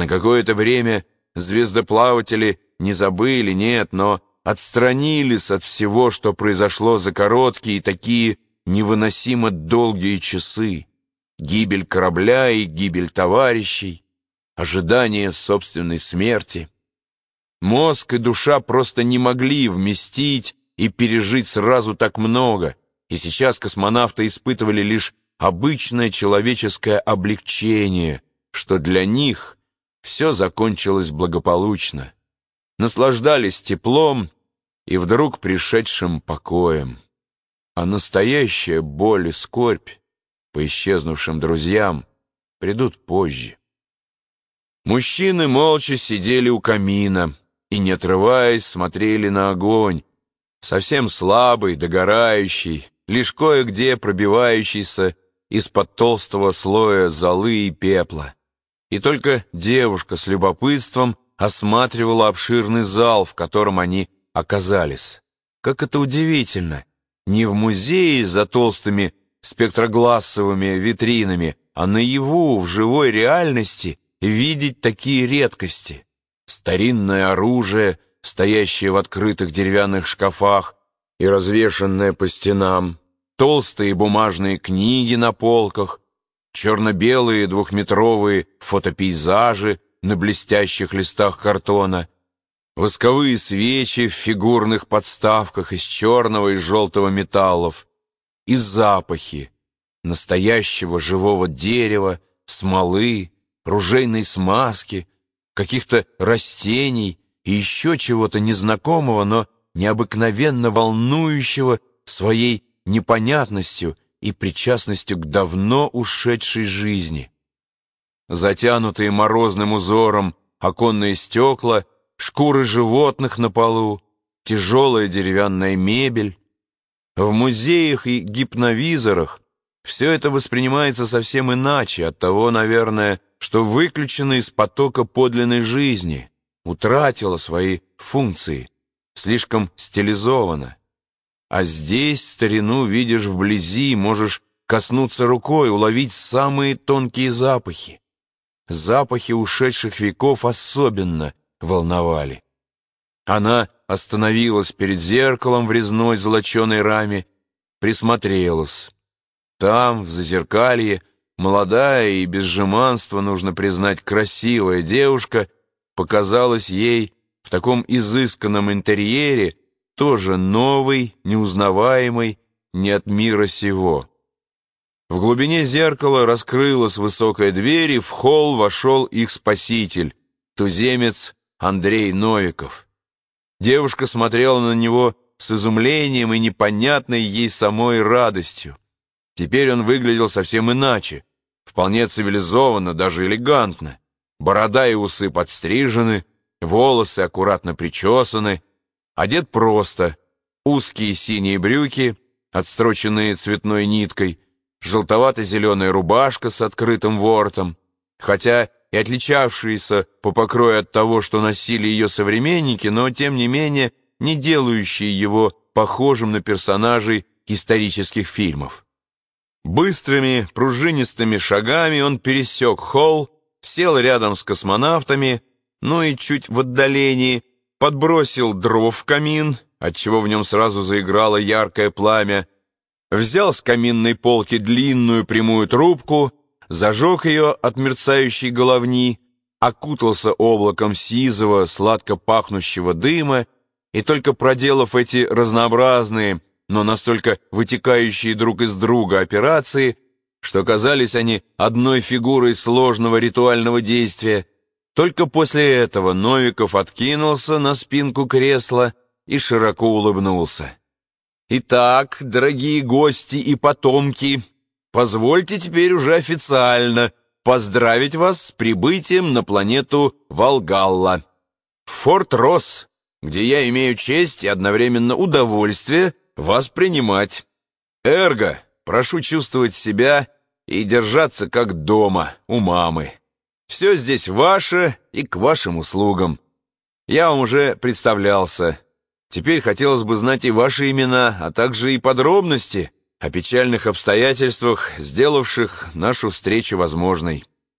На какое-то время звездоплаватели не забыли, нет, но отстранились от всего, что произошло за короткие такие невыносимо долгие часы. Гибель корабля и гибель товарищей, ожидание собственной смерти. Мозг и душа просто не могли вместить и пережить сразу так много, и сейчас космонавты испытывали лишь обычное человеческое облегчение, что для них все закончилось благополучно. Наслаждались теплом и вдруг пришедшим покоем. А настоящая боль и скорбь по исчезнувшим друзьям придут позже. Мужчины молча сидели у камина и, не отрываясь, смотрели на огонь, совсем слабый, догорающий, лишь кое-где пробивающийся из-под толстого слоя золы и пепла. И только девушка с любопытством осматривала обширный зал, в котором они оказались. Как это удивительно! Не в музее за толстыми спектроглассовыми витринами, а наяву, в живой реальности, видеть такие редкости. Старинное оружие, стоящее в открытых деревянных шкафах и развешанное по стенам, толстые бумажные книги на полках, черно-белые двухметровые фотопейзажи на блестящих листах картона, восковые свечи в фигурных подставках из черного и желтого металлов и запахи настоящего живого дерева, смолы, ружейной смазки, каких-то растений и еще чего-то незнакомого, но необыкновенно волнующего своей непонятностью и причастностью к давно ушедшей жизни. Затянутые морозным узором оконные стекла, шкуры животных на полу, тяжелая деревянная мебель. В музеях и гипновизорах все это воспринимается совсем иначе, от того, наверное, что выключено из потока подлинной жизни, утратило свои функции, слишком стилизовано. А здесь старину видишь вблизи, можешь коснуться рукой, уловить самые тонкие запахи. Запахи ушедших веков особенно волновали. Она остановилась перед зеркалом в резной золоченой раме, присмотрелась. Там, в зазеркалье, молодая и без жеманства, нужно признать, красивая девушка показалась ей в таком изысканном интерьере, тоже новый, неузнаваемый, не от мира сего. В глубине зеркала раскрылась высокая дверь, и в холл вошел их спаситель, туземец Андрей Новиков. Девушка смотрела на него с изумлением и непонятной ей самой радостью. Теперь он выглядел совсем иначе, вполне цивилизованно, даже элегантно. Борода и усы подстрижены, волосы аккуратно причесаны, Одет просто. Узкие синие брюки, отстроченные цветной ниткой, желтовато-зеленая рубашка с открытым воротом, хотя и отличавшиеся по покрою от того, что носили ее современники, но, тем не менее, не делающие его похожим на персонажей исторических фильмов. Быстрыми, пружинистыми шагами он пересек холл, сел рядом с космонавтами, ну и чуть в отдалении подбросил дров в камин, отчего в нем сразу заиграло яркое пламя, взял с каминной полки длинную прямую трубку, зажег ее от мерцающей головни, окутался облаком сизого, сладко пахнущего дыма, и только проделав эти разнообразные, но настолько вытекающие друг из друга операции, что казались они одной фигурой сложного ритуального действия, только после этого Новиков откинулся на спинку кресла и широко улыбнулся. «Итак, дорогие гости и потомки, позвольте теперь уже официально поздравить вас с прибытием на планету Волгалла, Форт Росс, где я имею честь и одновременно удовольствие вас принимать. Эрго, прошу чувствовать себя и держаться как дома у мамы». Все здесь ваше и к вашим услугам. Я вам уже представлялся. Теперь хотелось бы знать и ваши имена, а также и подробности о печальных обстоятельствах, сделавших нашу встречу возможной.